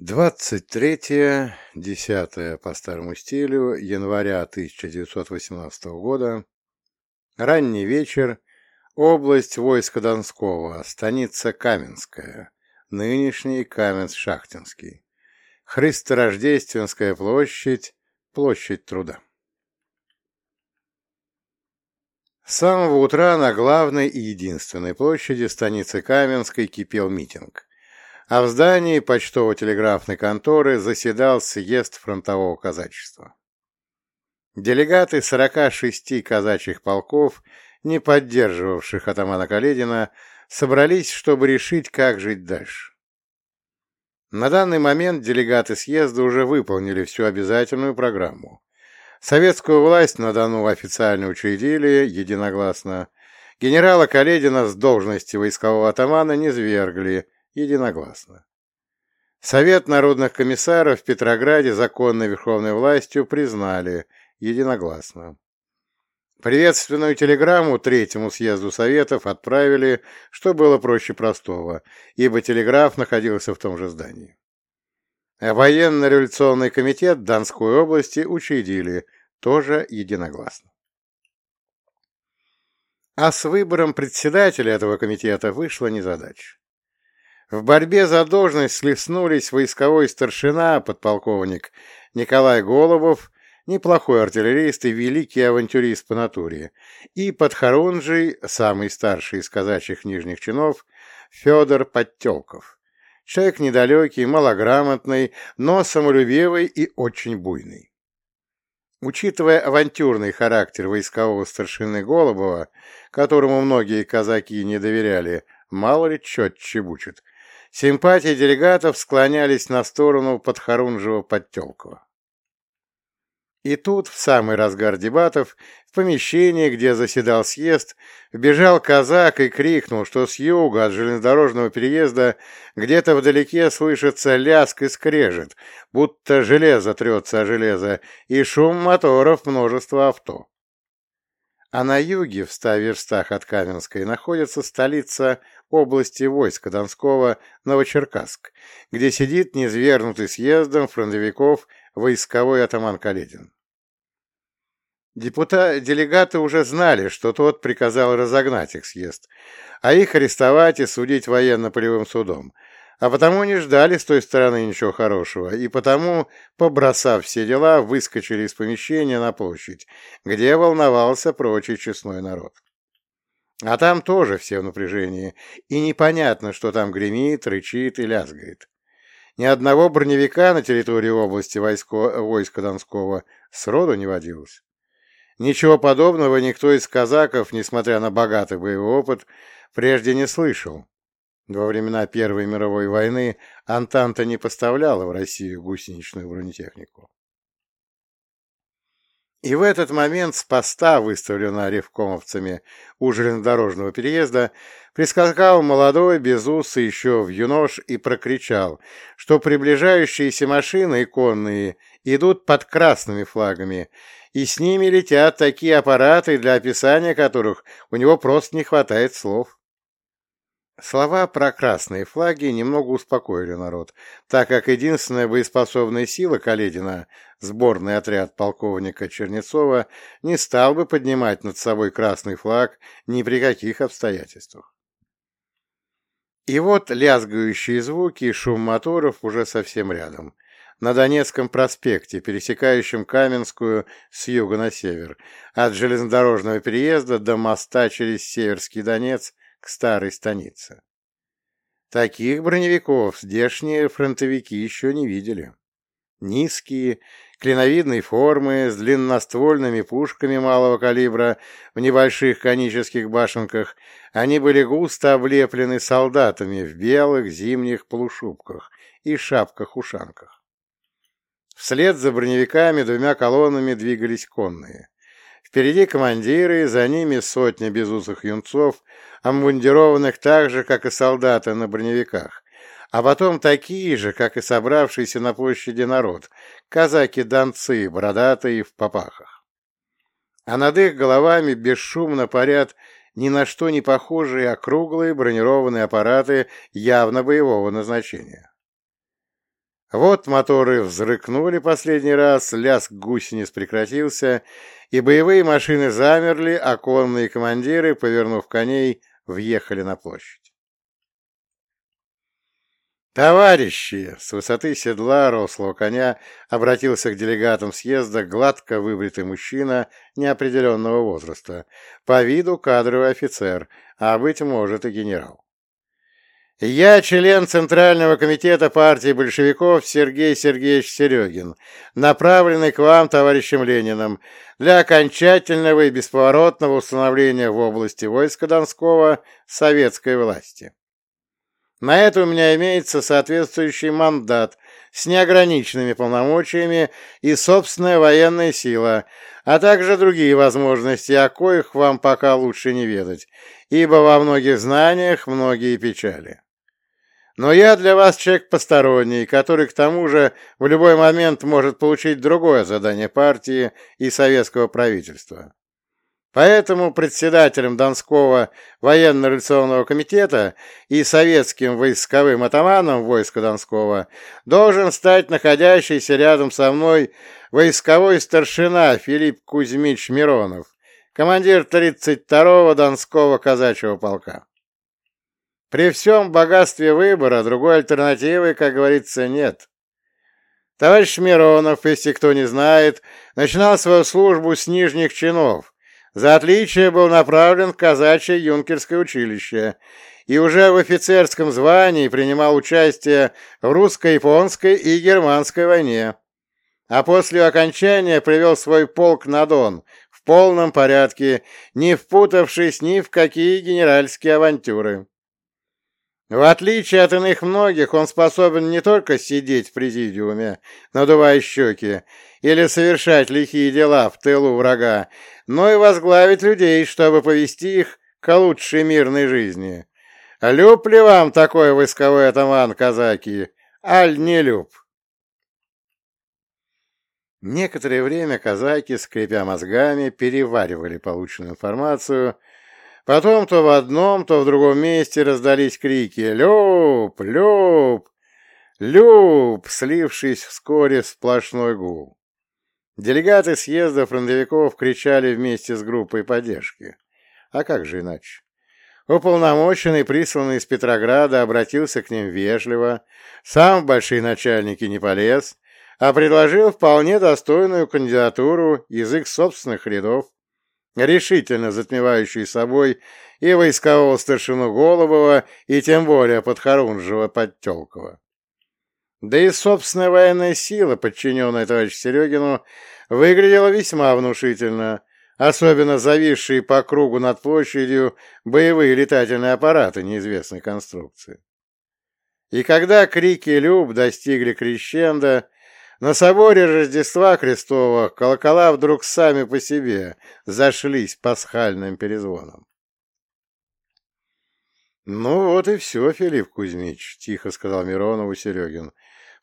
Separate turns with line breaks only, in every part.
23 10 по старому стилю января 1918 года. Ранний вечер. Область войска Донского. Станица Каменская. Нынешний Каменск-Шахтинский. Христорождественская площадь. Площадь труда. С самого утра на главной и единственной площади станицы Каменской кипел митинг а в здании почтово-телеграфной конторы заседал съезд фронтового казачества. Делегаты 46 казачьих полков, не поддерживавших атамана Каледина, собрались, чтобы решить, как жить дальше. На данный момент делегаты съезда уже выполнили всю обязательную программу. Советскую власть на Дону официально учредили единогласно. Генерала Каледина с должности войскового атамана не свергли, единогласно. Совет народных комиссаров в Петрограде законной верховной властью признали единогласно. Приветственную телеграмму Третьему съезду Советов отправили, что было проще простого, ибо телеграф находился в том же здании. Военно-революционный комитет Донской области учредили, тоже единогласно. А с выбором председателя этого комитета вышла незадача. В борьбе за должность слеснулись войсковой старшина, подполковник Николай Голубов, неплохой артиллерист и великий авантюрист по натуре, и подхорунжий, самый старший из казачьих нижних чинов, Федор Подтелков. Человек недалекий, малограмотный, но самолюбивый и очень буйный. Учитывая авантюрный характер войскового старшины Голубова, которому многие казаки не доверяли, мало ли чет чебучит, Симпатии делегатов склонялись на сторону Подхорунжева-Подтелкова. И тут, в самый разгар дебатов, в помещении, где заседал съезд, вбежал казак и крикнул, что с юга от железнодорожного переезда где-то вдалеке слышится ляск и скрежет, будто железо трется о железо, и шум моторов множества авто. А на юге, в ста верстах от Каменской, находится столица области войска Донского Новочеркасск, где сидит низвергнутый съездом фронтовиков войсковой атаман Каледин. Депутаты, делегаты уже знали, что тот приказал разогнать их съезд, а их арестовать и судить военно-полевым судом, а потому не ждали с той стороны ничего хорошего, и потому, побросав все дела, выскочили из помещения на площадь, где волновался прочий честной народ. А там тоже все в напряжении, и непонятно, что там гремит, рычит и лязгает. Ни одного броневика на территории области войско, войска Донского сроду не водилось. Ничего подобного никто из казаков, несмотря на богатый боевой опыт, прежде не слышал, во времена Первой мировой войны Антанта не поставляла в Россию гусеничную бронетехнику. И в этот момент с поста, выставленного ревкомовцами у железнодорожного переезда, прискакал молодой, безусый еще в юнош и прокричал, что приближающиеся машины иконные идут под красными флагами, и с ними летят такие аппараты, для описания которых у него просто не хватает слов. Слова про красные флаги немного успокоили народ, так как единственная боеспособная сила Каледина, сборный отряд полковника Чернецова, не стал бы поднимать над собой красный флаг ни при каких обстоятельствах. И вот лязгающие звуки и шум моторов уже совсем рядом, на Донецком проспекте, пересекающем Каменскую с юга на север, от железнодорожного переезда до моста через Северский Донец к старой станице. Таких броневиков здешние фронтовики еще не видели. Низкие, клиновидной формы, с длинноствольными пушками малого калибра в небольших конических башенках, они были густо облеплены солдатами в белых зимних полушубках и шапках-ушанках. Вслед за броневиками двумя колоннами двигались конные. Впереди командиры, за ними сотня безусых юнцов, обмундированных так же, как и солдаты на броневиках, а потом такие же, как и собравшийся на площади народ, казаки-донцы, бородатые в попахах. А над их головами бесшумно парят ни на что не похожие округлые бронированные аппараты явно боевого назначения. Вот моторы взрыкнули последний раз, лязг гусениц прекратился, и боевые машины замерли, а конные командиры, повернув коней, въехали на площадь. «Товарищи!» — с высоты седла рослого коня обратился к делегатам съезда гладко выбритый мужчина неопределенного возраста, по виду кадровый офицер, а, быть может, и генерал. «Я член Центрального комитета партии большевиков Сергей Сергеевич Серегин, направленный к вам, товарищем Лениным, для окончательного и бесповоротного установления в области войска Донского советской власти». На это у меня имеется соответствующий мандат с неограниченными полномочиями и собственная военная сила, а также другие возможности, о коих вам пока лучше не ведать, ибо во многих знаниях многие печали. Но я для вас человек посторонний, который к тому же в любой момент может получить другое задание партии и советского правительства. Поэтому председателем Донского военно-революционного комитета и советским войсковым атаманом войска Донского должен стать находящийся рядом со мной войсковой старшина Филипп Кузьмич Миронов, командир 32-го Донского казачьего полка. При всем богатстве выбора другой альтернативы, как говорится, нет. Товарищ Миронов, если кто не знает, начинал свою службу с нижних чинов, за отличие был направлен в казачье юнкерское училище и уже в офицерском звании принимал участие в русско-японской и германской войне, а после окончания привел свой полк на Дон в полном порядке, не впутавшись ни в какие генеральские авантюры. В отличие от иных многих, он способен не только сидеть в президиуме, надувая щеки, или совершать лихие дела в тылу врага, но и возглавить людей, чтобы повести их к лучшей мирной жизни. Люб ли вам такой войсковой атаман, казаки, аль не люб? Некоторое время казаки, скрипя мозгами, переваривали полученную информацию, Потом то в одном, то в другом месте раздались крики «Люб! Люб! Люб!», слившись вскоре в сплошной гул. Делегаты съезда фронтовиков кричали вместе с группой поддержки. А как же иначе? Уполномоченный, присланный из Петрограда, обратился к ним вежливо, сам в большие начальники не полез, а предложил вполне достойную кандидатуру язык собственных рядов, решительно затмевающий собой и войскового старшину Голубова, и тем более подхорунжего Подтелкова. Да и собственная военная сила, подчиненная товарищу Серегину, выглядела весьма внушительно, особенно зависшие по кругу над площадью боевые летательные аппараты неизвестной конструкции. И когда крики «Люб» достигли крещенда, на соборе Рождества Христова колокола вдруг сами по себе зашлись пасхальным перезвоном. «Ну вот и все, Филипп Кузьмич», — тихо сказал Миронову Серегин.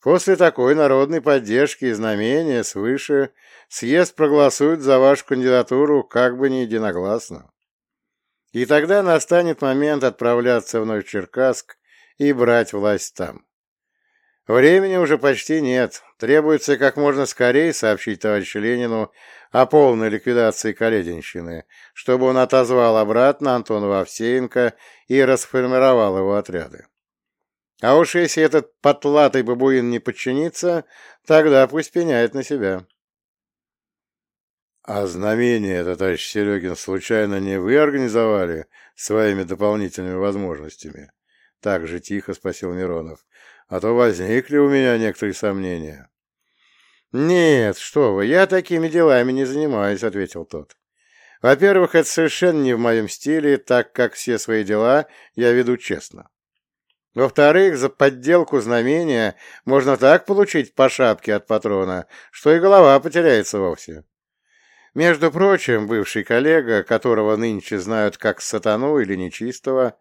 «После такой народной поддержки и знамения свыше съезд проголосует за вашу кандидатуру как бы не единогласно. И тогда настанет момент отправляться вновь в Черкасск и брать власть там. Времени уже почти нет. Требуется как можно скорее сообщить товарищу Ленину о полной ликвидации Калединщины, чтобы он отозвал обратно Антонова Овсеенко и расформировал его отряды. А уж если этот потлатый бабуин не подчинится, тогда пусть пеняет на себя. — А знамение это, товарищ Серегин, случайно не вы организовали своими дополнительными возможностями? — так же тихо спросил Миронов а то возникли у меня некоторые сомнения. «Нет, что вы, я такими делами не занимаюсь», — ответил тот. «Во-первых, это совершенно не в моем стиле, так как все свои дела я веду честно. Во-вторых, за подделку знамения можно так получить по шапке от патрона, что и голова потеряется вовсе. Между прочим, бывший коллега, которого нынче знают как сатану или нечистого,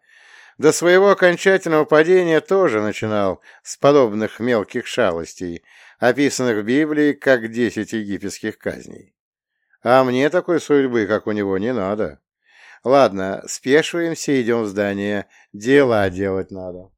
до своего окончательного падения тоже начинал с подобных мелких шалостей, описанных в Библии как десять египетских казней. А мне такой судьбы, как у него, не надо. Ладно, спешиваемся, идем в здание, дела делать надо.